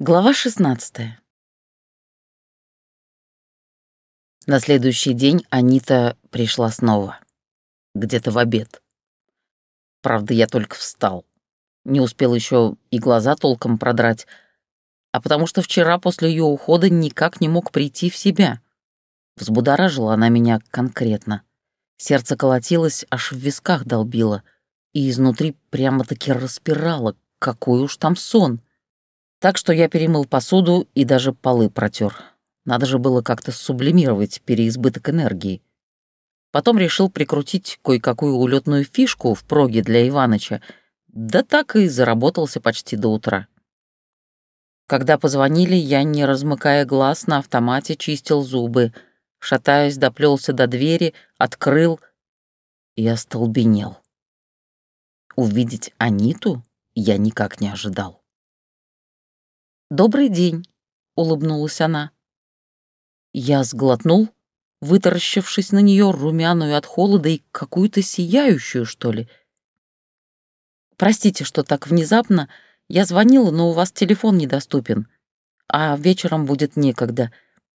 Глава 16 На следующий день Анита пришла снова. Где-то в обед. Правда, я только встал. Не успел еще и глаза толком продрать, а потому что вчера после ее ухода никак не мог прийти в себя. Взбудоражила она меня конкретно. Сердце колотилось, аж в висках долбило, и изнутри прямо-таки распирало, какой уж там сон — так что я перемыл посуду и даже полы протер. Надо же было как-то сублимировать переизбыток энергии. Потом решил прикрутить кое-какую улетную фишку в проге для Иваныча, да так и заработался почти до утра. Когда позвонили, я, не размыкая глаз, на автомате чистил зубы, шатаясь, доплелся до двери, открыл и остолбенел. Увидеть Аниту я никак не ожидал. «Добрый день», — улыбнулась она. Я сглотнул, вытаращившись на нее, румяную от холода и какую-то сияющую, что ли. «Простите, что так внезапно. Я звонила, но у вас телефон недоступен. А вечером будет некогда.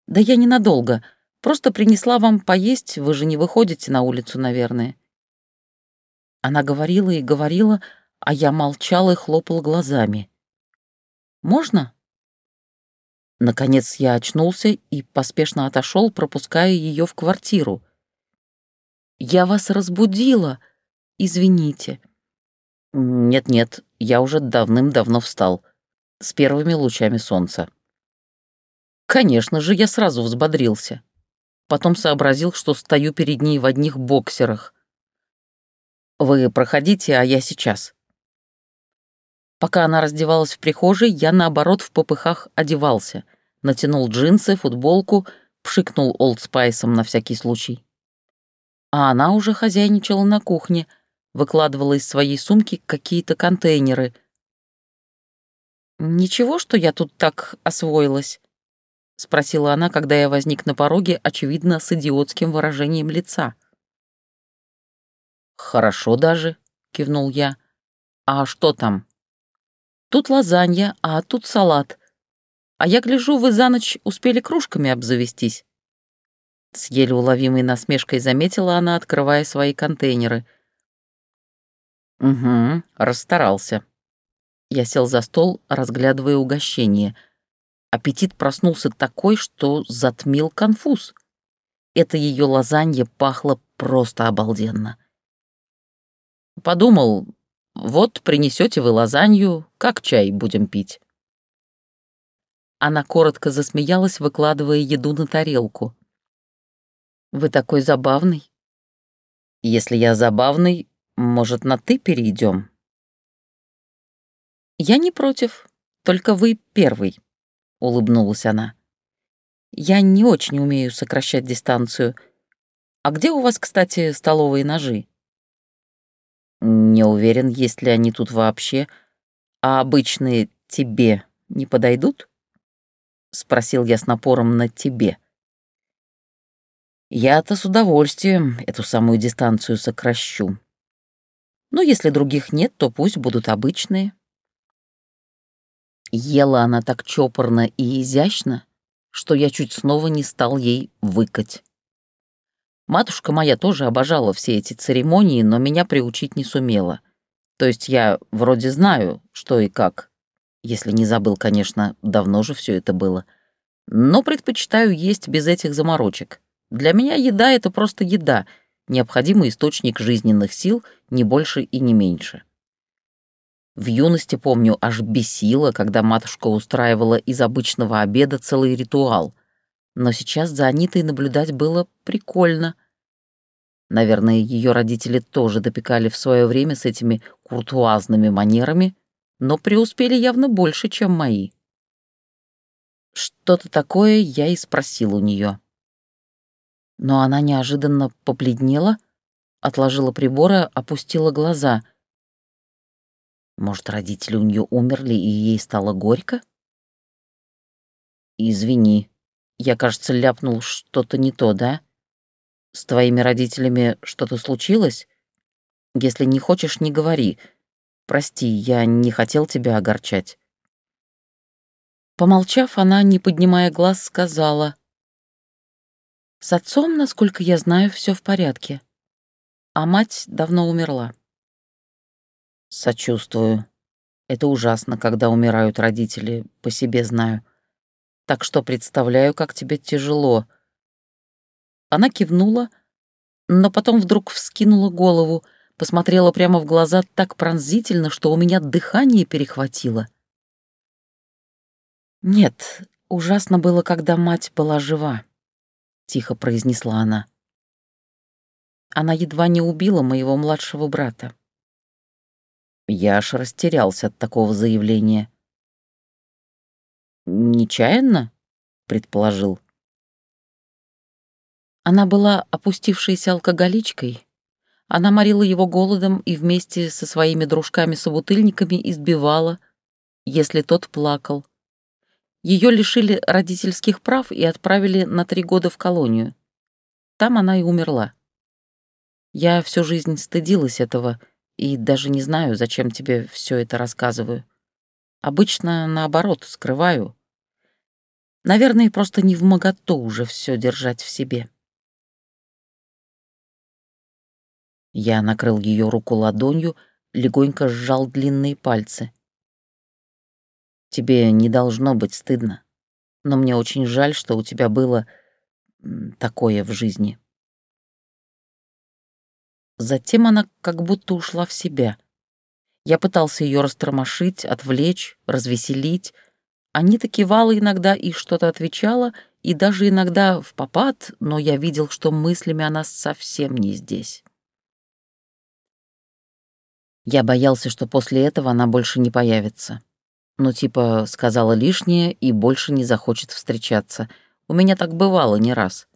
Да я ненадолго. Просто принесла вам поесть, вы же не выходите на улицу, наверное». Она говорила и говорила, а я молчал и хлопал глазами. «Можно?» Наконец я очнулся и поспешно отошел, пропуская ее в квартиру. «Я вас разбудила. Извините». «Нет-нет, я уже давным-давно встал. С первыми лучами солнца». Конечно же, я сразу взбодрился. Потом сообразил, что стою перед ней в одних боксерах. «Вы проходите, а я сейчас». Пока она раздевалась в прихожей, я, наоборот, в попыхах одевался. Натянул джинсы, футболку, пшикнул олдспайсом на всякий случай. А она уже хозяйничала на кухне, выкладывала из своей сумки какие-то контейнеры. «Ничего, что я тут так освоилась?» — спросила она, когда я возник на пороге, очевидно, с идиотским выражением лица. «Хорошо даже», — кивнул я. «А что там?» Тут лазанья, а тут салат. А я гляжу, вы за ночь успели кружками обзавестись. С еле уловимой насмешкой заметила она, открывая свои контейнеры. «Угу, расстарался». Я сел за стол, разглядывая угощение. Аппетит проснулся такой, что затмил конфуз. Это ее лазанья пахло просто обалденно. Подумал, вот принесете вы лазанью, как чай будем пить». Она коротко засмеялась, выкладывая еду на тарелку. «Вы такой забавный». «Если я забавный, может, на «ты» перейдем?» «Я не против, только вы первый», — улыбнулась она. «Я не очень умею сокращать дистанцию. А где у вас, кстати, столовые ножи?» Не уверен, есть ли они тут вообще. А обычные тебе не подойдут? Спросил я с напором на тебе. Я-то с удовольствием эту самую дистанцию сокращу. Но если других нет, то пусть будут обычные. Ела она так чопорно и изящно, что я чуть снова не стал ей выкать. Матушка моя тоже обожала все эти церемонии, но меня приучить не сумела. То есть я вроде знаю, что и как. Если не забыл, конечно, давно же все это было. Но предпочитаю есть без этих заморочек. Для меня еда — это просто еда, необходимый источник жизненных сил, не больше и не меньше. В юности, помню, аж бесило, когда матушка устраивала из обычного обеда целый ритуал. Но сейчас за Анитой наблюдать было прикольно. Наверное, ее родители тоже допекали в свое время с этими куртуазными манерами, но преуспели явно больше, чем мои. Что-то такое я и спросил у нее. Но она неожиданно побледнела, отложила приборы, опустила глаза. Может, родители у нее умерли, и ей стало горько? Извини, я, кажется, ляпнул что-то не то, да? С твоими родителями что-то случилось? Если не хочешь, не говори. Прости, я не хотел тебя огорчать». Помолчав, она, не поднимая глаз, сказала. «С отцом, насколько я знаю, все в порядке, а мать давно умерла». «Сочувствую. Это ужасно, когда умирают родители, по себе знаю. Так что представляю, как тебе тяжело». Она кивнула, но потом вдруг вскинула голову, посмотрела прямо в глаза так пронзительно, что у меня дыхание перехватило. «Нет, ужасно было, когда мать была жива», — тихо произнесла она. Она едва не убила моего младшего брата. Я аж растерялся от такого заявления. «Нечаянно?» — предположил. Она была опустившейся алкоголичкой. Она морила его голодом и вместе со своими дружками-собутыльниками избивала, если тот плакал. Ее лишили родительских прав и отправили на три года в колонию. Там она и умерла. Я всю жизнь стыдилась этого и даже не знаю, зачем тебе все это рассказываю. Обычно, наоборот, скрываю. Наверное, просто не в моготу уже все держать в себе. Я накрыл ее руку ладонью, легонько сжал длинные пальцы. Тебе не должно быть стыдно. Но мне очень жаль, что у тебя было такое в жизни. Затем она как будто ушла в себя. Я пытался ее растормошить, отвлечь, развеселить. Анита кивала иногда и что-то отвечала, и даже иногда в попад, но я видел, что мыслями она совсем не здесь. Я боялся, что после этого она больше не появится. Ну, типа, сказала лишнее и больше не захочет встречаться. У меня так бывало не раз.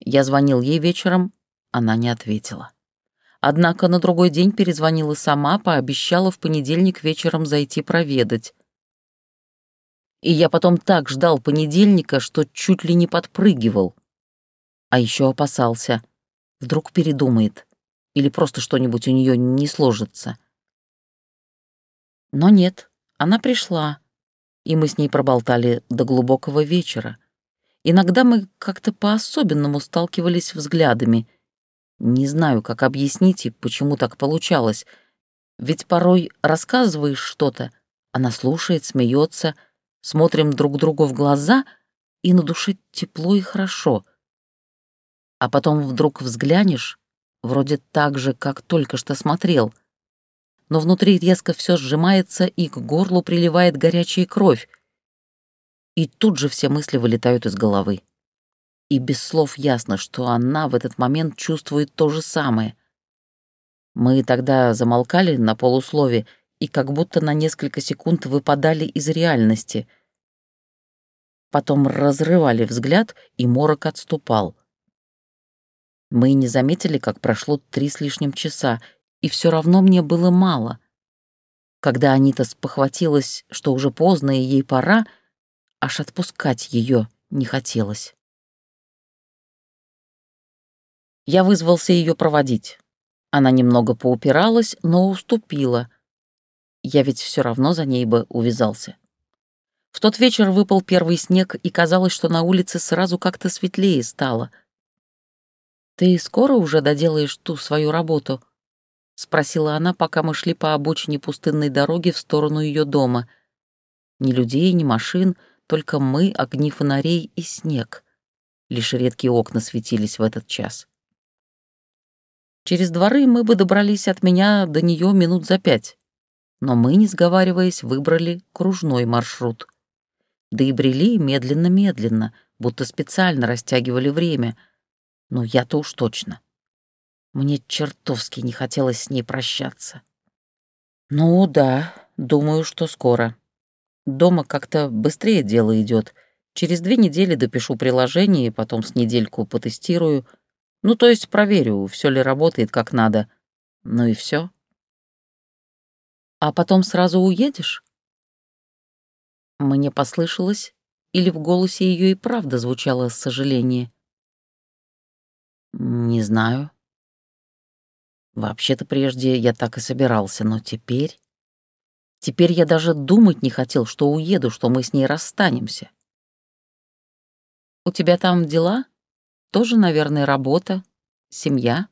Я звонил ей вечером, она не ответила. Однако на другой день перезвонила сама, пообещала в понедельник вечером зайти проведать. И я потом так ждал понедельника, что чуть ли не подпрыгивал. А еще опасался. Вдруг передумает. Или просто что-нибудь у нее не сложится. Но нет, она пришла, и мы с ней проболтали до глубокого вечера. Иногда мы как-то по-особенному сталкивались взглядами. Не знаю, как объяснить и почему так получалось. Ведь порой рассказываешь что-то, она слушает, смеется, смотрим друг другу в глаза, и на душе тепло и хорошо. А потом вдруг взглянешь, вроде так же, как только что смотрел — но внутри резко все сжимается и к горлу приливает горячая кровь. И тут же все мысли вылетают из головы. И без слов ясно, что она в этот момент чувствует то же самое. Мы тогда замолкали на полуслове и как будто на несколько секунд выпадали из реальности. Потом разрывали взгляд, и морок отступал. Мы не заметили, как прошло три с лишним часа, и все равно мне было мало. Когда Анита спохватилась, что уже поздно и ей пора, аж отпускать ее не хотелось. Я вызвался ее проводить. Она немного поупиралась, но уступила. Я ведь все равно за ней бы увязался. В тот вечер выпал первый снег, и казалось, что на улице сразу как-то светлее стало. «Ты скоро уже доделаешь ту свою работу?» — спросила она, пока мы шли по обочине пустынной дороги в сторону ее дома. Ни людей, ни машин, только мы, огни фонарей и снег. Лишь редкие окна светились в этот час. Через дворы мы бы добрались от меня до нее минут за пять. Но мы, не сговариваясь, выбрали кружной маршрут. Да и брели медленно-медленно, будто специально растягивали время. Но я-то уж точно. Мне чертовски не хотелось с ней прощаться. Ну да, думаю, что скоро. Дома как-то быстрее дело идет. Через две недели допишу приложение, потом с недельку потестирую. Ну, то есть проверю, все ли работает как надо. Ну и все. А потом сразу уедешь? Мне послышалось, или в голосе ее и правда звучало сожаление? Не знаю. Вообще-то прежде я так и собирался, но теперь... Теперь я даже думать не хотел, что уеду, что мы с ней расстанемся. «У тебя там дела? Тоже, наверное, работа, семья?»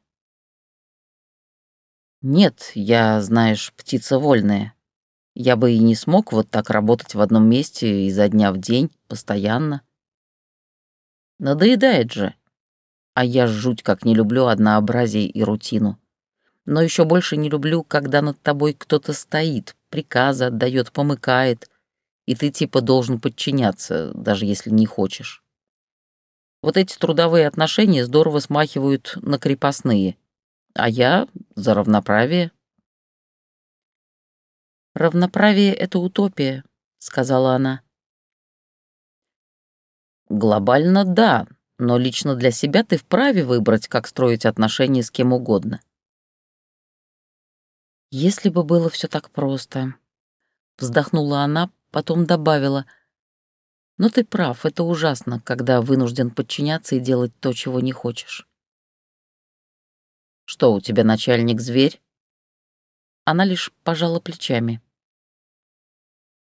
«Нет, я, знаешь, птица вольная. Я бы и не смог вот так работать в одном месте изо дня в день, постоянно. Надоедает же. А я жуть как не люблю однообразие и рутину. Но еще больше не люблю, когда над тобой кто-то стоит, приказы отдает, помыкает, и ты типа должен подчиняться, даже если не хочешь. Вот эти трудовые отношения здорово смахивают на крепостные, а я за равноправие. «Равноправие — это утопия», — сказала она. Глобально — да, но лично для себя ты вправе выбрать, как строить отношения с кем угодно. Если бы было все так просто. Вздохнула она, потом добавила. Но ты прав, это ужасно, когда вынужден подчиняться и делать то, чего не хочешь. Что, у тебя начальник-зверь? Она лишь пожала плечами.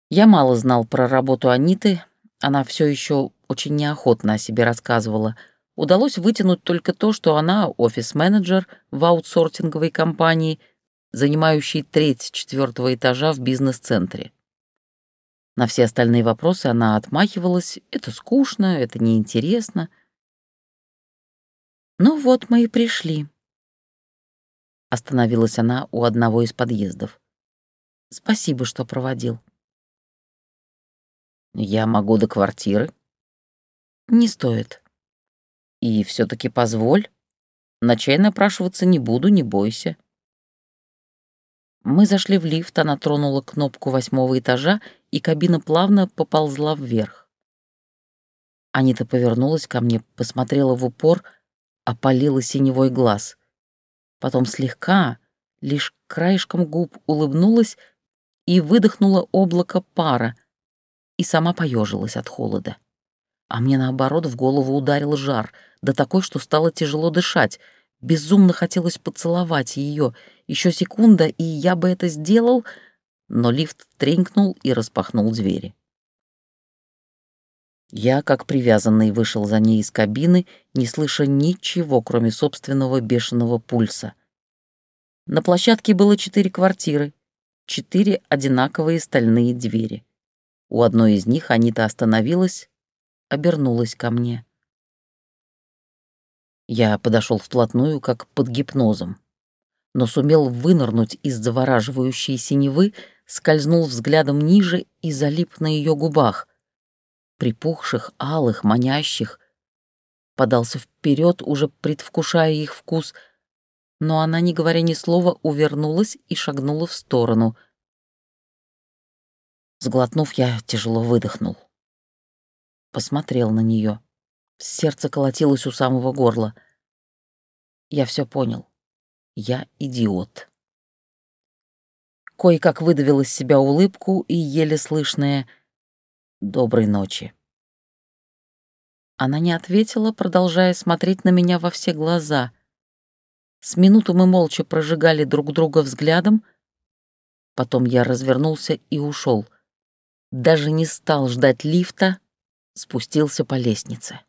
Я мало знал про работу Аниты, она все еще очень неохотно о себе рассказывала. Удалось вытянуть только то, что она офис-менеджер в аутсортинговой компании — занимающий треть четвертого этажа в бизнес-центре. На все остальные вопросы она отмахивалась. Это скучно, это неинтересно. «Ну вот мы и пришли», — остановилась она у одного из подъездов. «Спасибо, что проводил». «Я могу до квартиры?» «Не стоит». «И все таки позволь. На чай напрашиваться не буду, не бойся». Мы зашли в лифт, она тронула кнопку восьмого этажа, и кабина плавно поползла вверх. Анита повернулась ко мне, посмотрела в упор, опалила синевой глаз. Потом слегка, лишь краешком губ улыбнулась и выдохнула облако пара, и сама поежилась от холода. А мне, наоборот, в голову ударил жар, да такой, что стало тяжело дышать. Безумно хотелось поцеловать ее — еще секунда, и я бы это сделал, но лифт тренькнул и распахнул двери. Я, как привязанный, вышел за ней из кабины, не слыша ничего, кроме собственного бешеного пульса. На площадке было четыре квартиры, четыре одинаковые стальные двери. У одной из них Анита остановилась, обернулась ко мне. Я подошел вплотную, как под гипнозом но сумел вынырнуть из завораживающей синевы, скользнул взглядом ниже и залип на ее губах. Припухших, алых, манящих. Подался вперед, уже предвкушая их вкус, но она, не говоря ни слова, увернулась и шагнула в сторону. Сглотнув, я тяжело выдохнул. Посмотрел на нее. Сердце колотилось у самого горла. Я все понял. Я идиот. Кое-как выдавил из себя улыбку и еле слышное «Доброй ночи». Она не ответила, продолжая смотреть на меня во все глаза. С минуту мы молча прожигали друг друга взглядом, потом я развернулся и ушел. Даже не стал ждать лифта, спустился по лестнице.